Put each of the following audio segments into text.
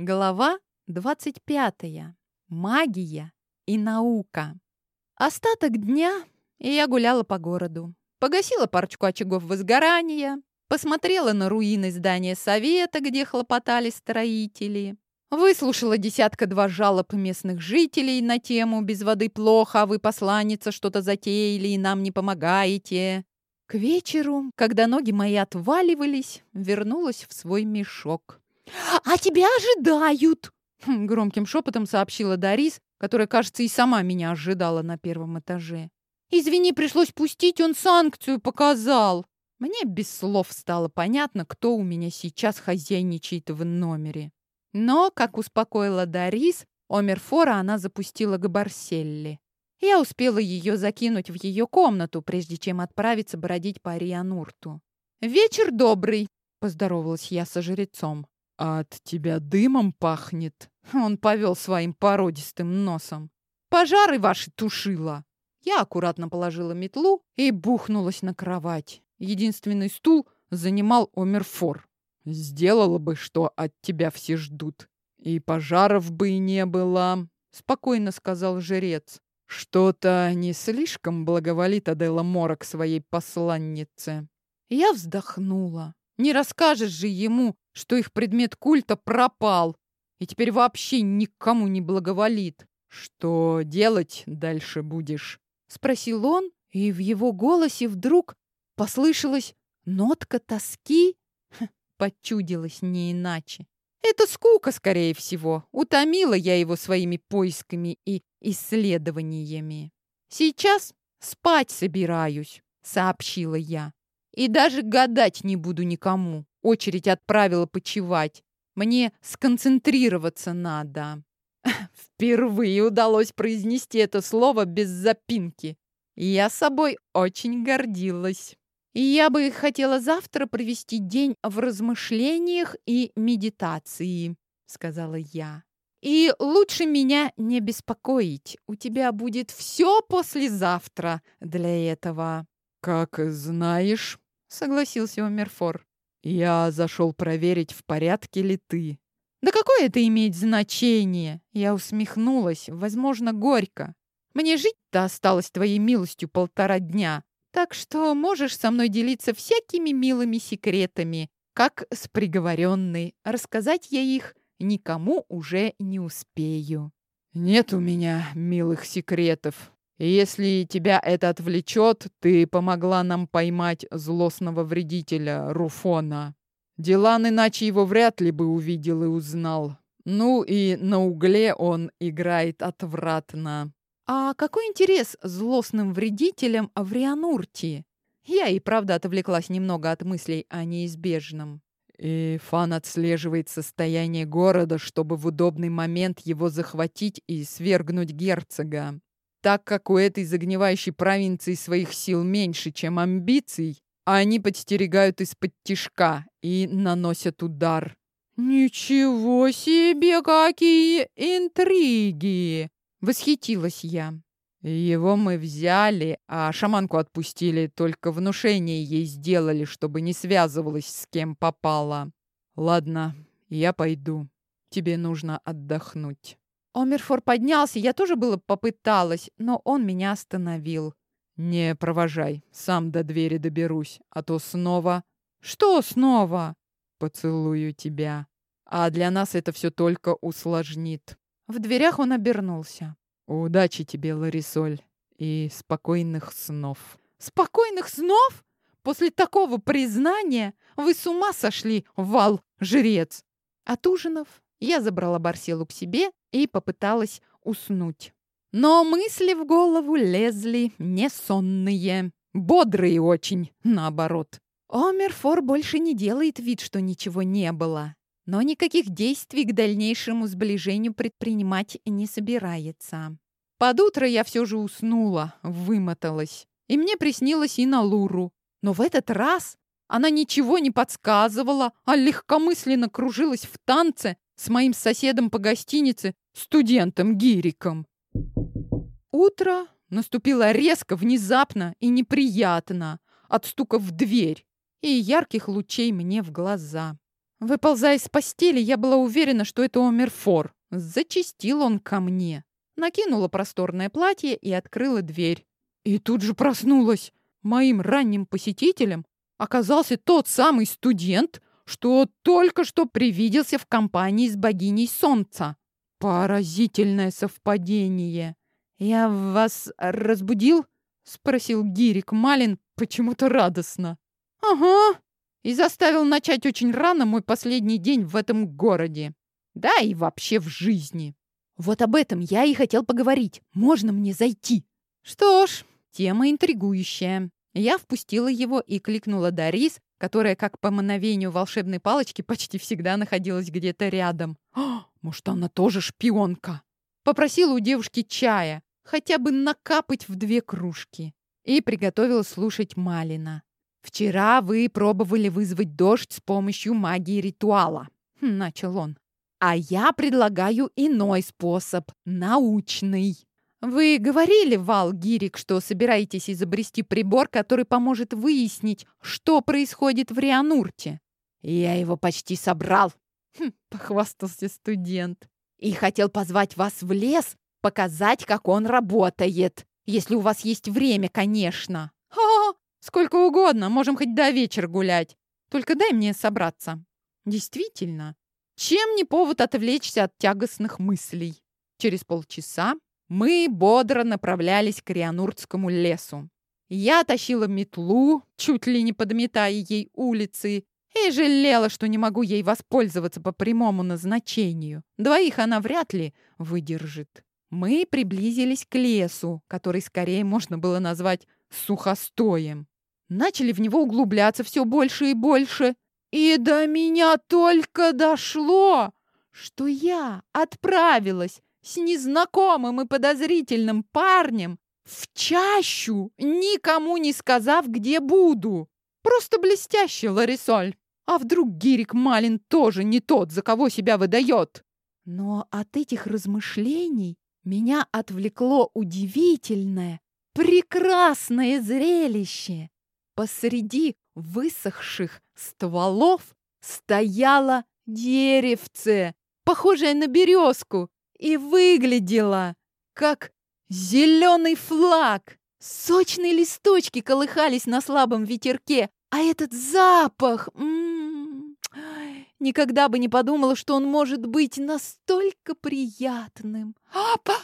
Глава 25. Магия и наука. Остаток дня я гуляла по городу. Погасила парочку очагов возгорания, посмотрела на руины здания совета, где хлопотали строители, выслушала десятка-два жалоб местных жителей на тему «без воды плохо, а вы, посланница, что-то затеяли и нам не помогаете». К вечеру, когда ноги мои отваливались, вернулась в свой мешок. «А тебя ожидают!» хм, Громким шепотом сообщила Дарис, которая, кажется, и сама меня ожидала на первом этаже. «Извини, пришлось пустить, он санкцию показал!» Мне без слов стало понятно, кто у меня сейчас хозяйничает в номере. Но, как успокоила Дарис, Омерфора она запустила к Барселле. Я успела ее закинуть в ее комнату, прежде чем отправиться бродить по Рианурту. «Вечер добрый!» — поздоровалась я со жрецом. «От тебя дымом пахнет!» Он повел своим породистым носом. «Пожары ваши тушила!» Я аккуратно положила метлу и бухнулась на кровать. Единственный стул занимал Омерфор. «Сделала бы, что от тебя все ждут. И пожаров бы и не было», — спокойно сказал жрец. «Что-то не слишком благоволит Адела Мора к своей посланнице». Я вздохнула. Не расскажешь же ему, что их предмет культа пропал и теперь вообще никому не благоволит. «Что делать дальше будешь?» — спросил он, и в его голосе вдруг послышалась нотка тоски. Ха, почудилась не иначе. Это скука, скорее всего. Утомила я его своими поисками и исследованиями. «Сейчас спать собираюсь», — сообщила я. «И даже гадать не буду никому очередь отправила почевать. Мне сконцентрироваться надо. Впервые удалось произнести это слово без запинки. Я собой очень гордилась. И я бы хотела завтра провести день в размышлениях и медитации, сказала я. И лучше меня не беспокоить. У тебя будет все послезавтра для этого. Как знаешь, согласился Омерфор. Я зашел проверить, в порядке ли ты. Да какое это имеет значение? Я усмехнулась, возможно, горько. Мне жить-то осталось твоей милостью полтора дня. Так что можешь со мной делиться всякими милыми секретами, как с приговоренной. Рассказать я их никому уже не успею. Нет у меня милых секретов, если тебя это отвлечет, ты помогла нам поймать злостного вредителя Руфона. Дилан иначе его вряд ли бы увидел и узнал. Ну и на угле он играет отвратно. А какой интерес злостным вредителям в Рианурте? Я и правда отвлеклась немного от мыслей о неизбежном. И Фан отслеживает состояние города, чтобы в удобный момент его захватить и свергнуть герцога. Так как у этой загнивающей провинции своих сил меньше, чем амбиций, они подстерегают из-под тишка и наносят удар. «Ничего себе, какие интриги!» — восхитилась я. Его мы взяли, а шаманку отпустили, только внушение ей сделали, чтобы не связывалась с кем попала. Ладно, я пойду. Тебе нужно отдохнуть. Омерфор поднялся, я тоже было попыталась, но он меня остановил. «Не провожай, сам до двери доберусь, а то снова...» «Что снова?» «Поцелую тебя. А для нас это все только усложнит». В дверях он обернулся. «Удачи тебе, Ларисоль, и спокойных снов». «Спокойных снов? После такого признания вы с ума сошли, вал, жрец!» От ужинов я забрала Барселу к себе и попыталась уснуть. Но мысли в голову лезли не сонные, бодрые очень, наоборот. Омерфор больше не делает вид, что ничего не было, но никаких действий к дальнейшему сближению предпринимать не собирается. Под утро я все же уснула, вымоталась, и мне приснилась и на Луру. Но в этот раз она ничего не подсказывала, а легкомысленно кружилась в танце с моим соседом по гостинице, студентом Гириком. Утро наступило резко, внезапно и неприятно от стука в дверь и ярких лучей мне в глаза. Выползая из постели, я была уверена, что это Омерфор. Зачистил он ко мне. Накинула просторное платье и открыла дверь. И тут же проснулась. Моим ранним посетителем оказался тот самый студент, что только что привиделся в компании с богиней солнца. Поразительное совпадение. «Я вас разбудил?» — спросил Гирик Малин почему-то радостно. «Ага!» И заставил начать очень рано мой последний день в этом городе. Да и вообще в жизни. Вот об этом я и хотел поговорить. Можно мне зайти? Что ж, тема интригующая. Я впустила его и кликнула Дарис, которая, как по мановению волшебной палочки, почти всегда находилась где-то рядом. О, может, она тоже шпионка? Попросила у девушки чая, хотя бы накапать в две кружки. И приготовила слушать Малина. «Вчера вы пробовали вызвать дождь с помощью магии ритуала», — начал он. «А я предлагаю иной способ, научный. Вы говорили, Вал Гирик, что собираетесь изобрести прибор, который поможет выяснить, что происходит в Рианурте. Я его почти собрал, хм, похвастался студент. И хотел позвать вас в лес, показать, как он работает. Если у вас есть время, конечно. О, сколько угодно, можем хоть до вечера гулять. Только дай мне собраться. Действительно, чем не повод отвлечься от тягостных мыслей? Через полчаса мы бодро направлялись к Риануртскому лесу. Я тащила метлу, чуть ли не подметая ей улицы, и жалела, что не могу ей воспользоваться по прямому назначению. Двоих она вряд ли выдержит. Мы приблизились к лесу, который скорее можно было назвать сухостоем. Начали в него углубляться все больше и больше. И до меня только дошло, что я отправилась с незнакомым и подозрительным парнем в чащу, никому не сказав, где буду. Просто блестящий, Ларисоль. А вдруг Гирик Малин тоже не тот, за кого себя выдает? Но от этих размышлений меня отвлекло удивительное, прекрасное зрелище. Посреди высохших стволов стояло деревце, похожее на березку, и выглядела как зеленый флаг. Сочные листочки колыхались на слабом ветерке, а этот запах... М -м -м, никогда бы не подумала, что он может быть настолько приятным. «Апа!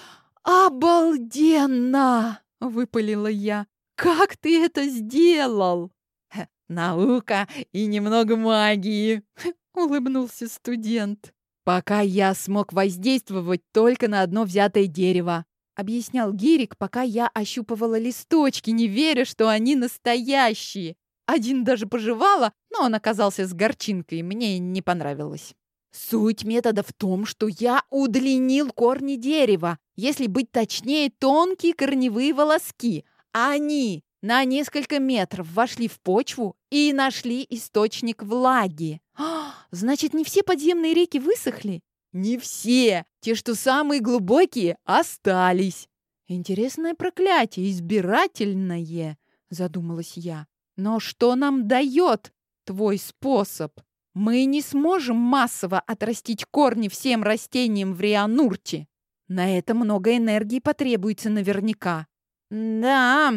Обалденно!» — выпалила я. «Как ты это сделал?» «Наука и немного магии», — улыбнулся студент. «Пока я смог воздействовать только на одно взятое дерево», — объяснял Гирик, пока я ощупывала листочки, не веря, что они настоящие. Один даже пожевала, но он оказался с горчинкой, мне не понравилось. Суть метода в том, что я удлинил корни дерева, если быть точнее, тонкие корневые волоски. Они на несколько метров вошли в почву и нашли источник влаги. А, значит, не все подземные реки высохли? Не все. Те, что самые глубокие, остались. Интересное проклятие, избирательное, задумалась я. Но что нам дает твой способ? Мы не сможем массово отрастить корни всем растениям в Рианурте. На это много энергии потребуется наверняка. Да,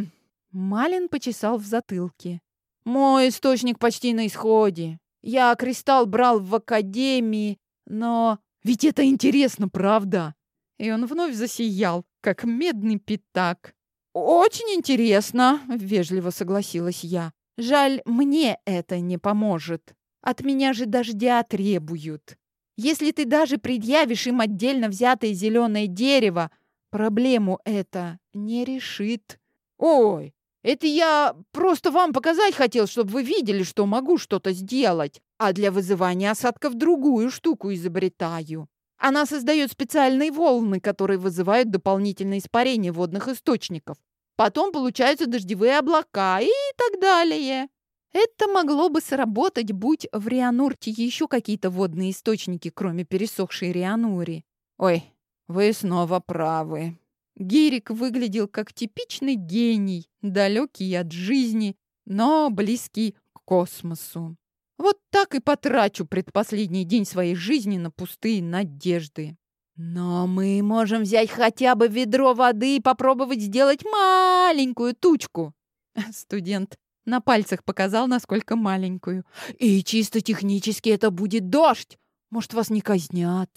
Малин почесал в затылке. Мой источник почти на исходе. Я кристалл брал в академии, но ведь это интересно, правда? И он вновь засиял, как медный пятак. «Очень интересно», — вежливо согласилась я. «Жаль, мне это не поможет. От меня же дождя требуют. Если ты даже предъявишь им отдельно взятое зеленое дерево, проблему это не решит». «Ой, это я просто вам показать хотел, чтобы вы видели, что могу что-то сделать. А для вызывания осадков другую штуку изобретаю. Она создает специальные волны, которые вызывают дополнительное испарение водных источников. Потом получаются дождевые облака и так далее. Это могло бы сработать, будь в Рианурте еще какие-то водные источники, кроме пересохшей Рианури. Ой, вы снова правы. Гирик выглядел как типичный гений, далекий от жизни, но близкий к космосу. Вот так и потрачу предпоследний день своей жизни на пустые надежды. Но мы можем взять хотя бы ведро воды и попробовать сделать маленькую тучку. Студент на пальцах показал, насколько маленькую. И чисто технически это будет дождь. Может, вас не казнят.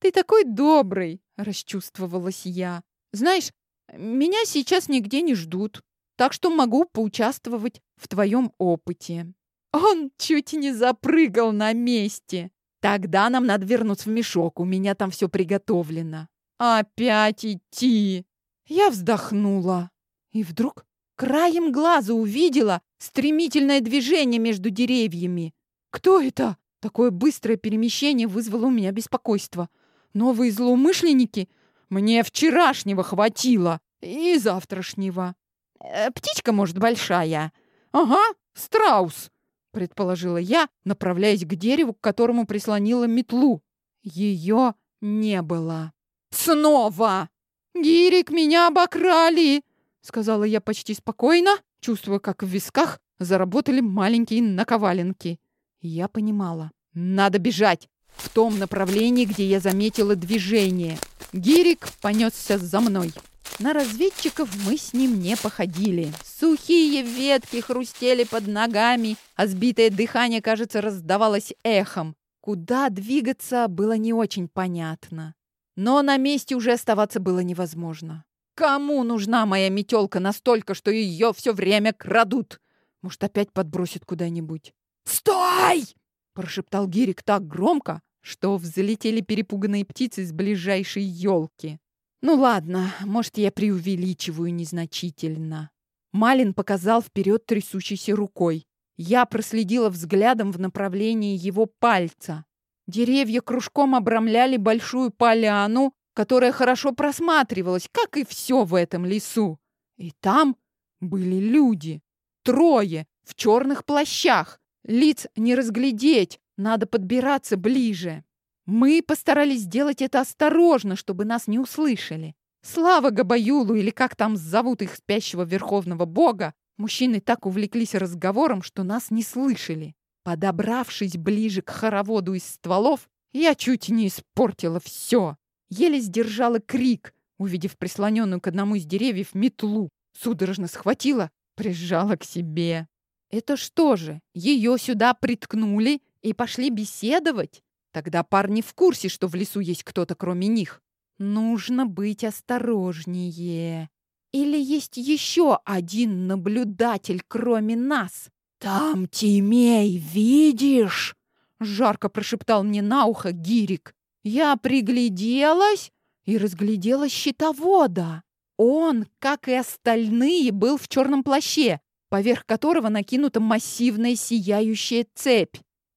Ты такой добрый, расчувствовалась я. Знаешь, меня сейчас нигде не ждут, так что могу поучаствовать в твоем опыте. Он чуть не запрыгал на месте. Тогда нам надо вернуться в мешок, у меня там все приготовлено. Опять идти. Я вздохнула. И вдруг краем глаза увидела стремительное движение между деревьями. Кто это? Такое быстрое перемещение вызвало у меня беспокойство. Новые злоумышленники? Мне вчерашнего хватило. И завтрашнего. Э, птичка, может, большая. Ага, страус предположила я, направляясь к дереву, к которому прислонила метлу. Ее не было. Снова! Гирик, меня обокрали! Сказала я почти спокойно, чувствуя, как в висках заработали маленькие наковаленки. Я понимала. Надо бежать в том направлении, где я заметила движение. Гирик понесся за мной. На разведчиков мы с ним не походили. Сухие ветки хрустели под ногами, а сбитое дыхание, кажется, раздавалось эхом. Куда двигаться было не очень понятно. Но на месте уже оставаться было невозможно. Кому нужна моя метелка настолько, что ее все время крадут? Может, опять подбросит куда-нибудь? «Стой!» – прошептал Гирик так громко, что взлетели перепуганные птицы с ближайшей елки. Ну ладно, может, я преувеличиваю незначительно. Малин показал вперед трясущейся рукой. Я проследила взглядом в направлении его пальца. Деревья кружком обрамляли большую поляну, которая хорошо просматривалась, как и все в этом лесу. И там были люди. Трое в черных плащах. Лиц не разглядеть, надо подбираться ближе. Мы постарались сделать это осторожно, чтобы нас не услышали. Слава Габаюлу, или как там зовут их спящего верховного бога, мужчины так увлеклись разговором, что нас не слышали. Подобравшись ближе к хороводу из стволов, я чуть не испортила все. Еле сдержала крик, увидев прислоненную к одному из деревьев метлу. Судорожно схватила, прижала к себе. Это что же, ее сюда приткнули и пошли беседовать? Тогда парни в курсе, что в лесу есть кто-то кроме них. Нужно быть осторожнее. Или есть еще один наблюдатель, кроме нас? Там Тимей, видишь? Жарко прошептал мне на ухо Гирик. Я пригляделась и разглядела щитовода. Он, как и остальные, был в черном плаще, поверх которого накинута массивная сияющая цепь.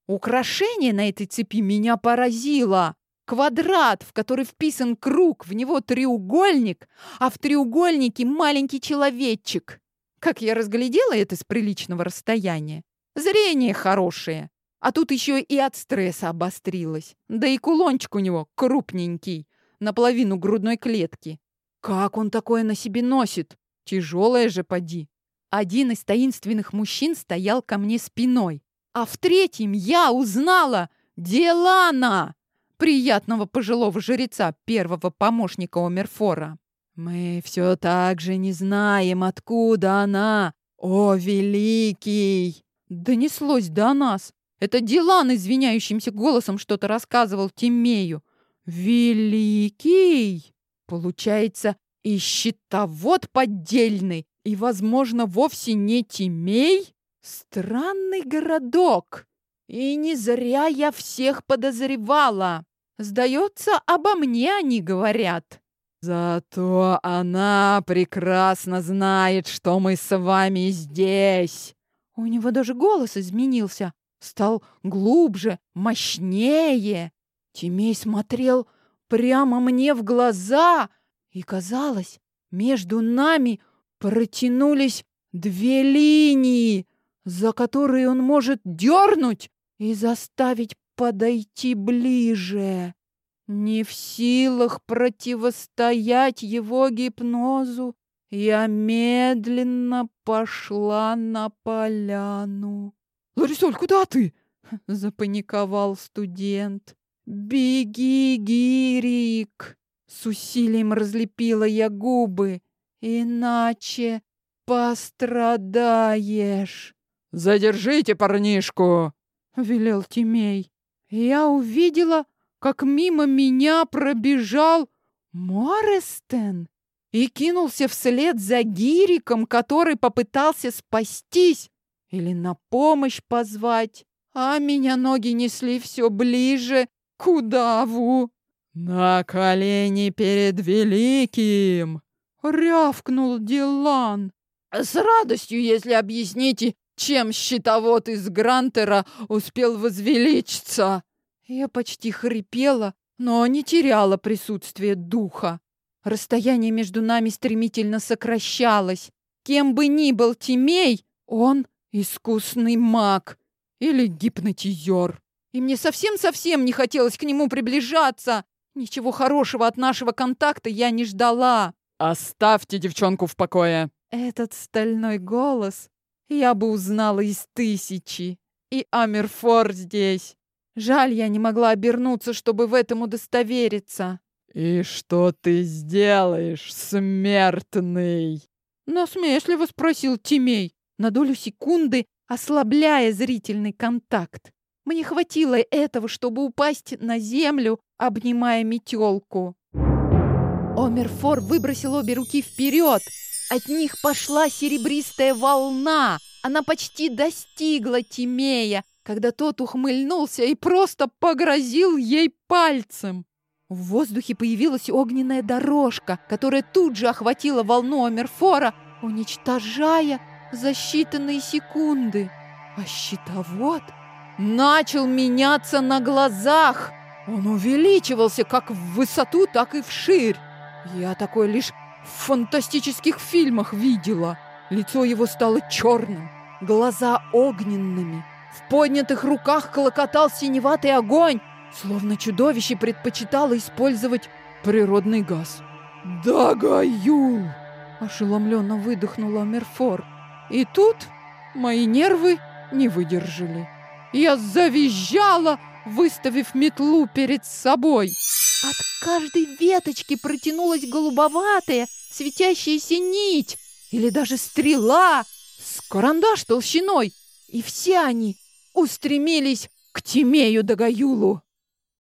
Украшение на этой цепи меня поразило. Квадрат, в который вписан круг, в него треугольник, а в треугольнике маленький человечек. Как я разглядела это с приличного расстояния. Зрение хорошее. А тут еще и от стресса обострилось. Да и кулончик у него крупненький, наполовину грудной клетки. Как он такое на себе носит? Тяжелое же поди. Один из таинственных мужчин стоял ко мне спиной. А в третьем я узнала Делана, приятного пожилого жреца, первого помощника Омерфора. Мы все так же не знаем, откуда она. О, великий! Донеслось до нас. Это Дилан извиняющимся голосом что-то рассказывал Тимею. Великий! Получается, и щитовод поддельный, и, возможно, вовсе не Тимей? Странный городок. И не зря я всех подозревала. Сдается, обо мне они говорят. Зато она прекрасно знает, что мы с вами здесь. У него даже голос изменился. Стал глубже, мощнее. Тимей смотрел прямо мне в глаза. И казалось, между нами протянулись две линии, за которые он может дернуть и заставить подойти ближе. Не в силах противостоять его гипнозу, я медленно пошла на поляну. «Ларисоль, куда ты?» — запаниковал студент. «Беги, Гирик!» С усилием разлепила я губы. «Иначе пострадаешь!» «Задержите парнишку!» — велел Тимей. Я увидела, как мимо меня пробежал Морестен и кинулся вслед за Гириком, который попытался спастись или на помощь позвать, а меня ноги несли все ближе к удаву. «На колени перед великим!» — рявкнул Дилан. «С радостью, если объясните, чем щитовод из Грантера успел возвеличиться!» Я почти хрипела, но не теряла присутствие духа. Расстояние между нами стремительно сокращалось. Кем бы ни был Тимей, он искусный маг или гипнотизер. И мне совсем-совсем не хотелось к нему приближаться. Ничего хорошего от нашего контакта я не ждала. «Оставьте девчонку в покое!» Этот стальной голос я бы узнала из тысячи. И Амерфор здесь. Жаль, я не могла обернуться, чтобы в этом удостовериться. «И что ты сделаешь, смертный?» Насмешливо спросил Тимей, на долю секунды ослабляя зрительный контакт. Мне хватило этого, чтобы упасть на землю, обнимая метелку. Омерфор выбросил обе руки вперед. От них пошла серебристая волна. Она почти достигла Тимея, когда тот ухмыльнулся и просто погрозил ей пальцем. В воздухе появилась огненная дорожка, которая тут же охватила волну Амерфора, уничтожая за считанные секунды. А щитовод начал меняться на глазах. Он увеличивался как в высоту, так и вширь. Я такое лишь в фантастических фильмах видела. Лицо его стало черным, глаза огненными. В поднятых руках колокотал синеватый огонь, словно чудовище предпочитало использовать природный газ. «Да, Гаюл!» – ошеломленно выдохнула Мерфор. И тут мои нервы не выдержали. Я завизжала, выставив метлу перед собой. От каждой веточки протянулась голубоватая, светящаяся нить или даже стрела с карандаш толщиной, и все они устремились к Тимею Дагаюлу.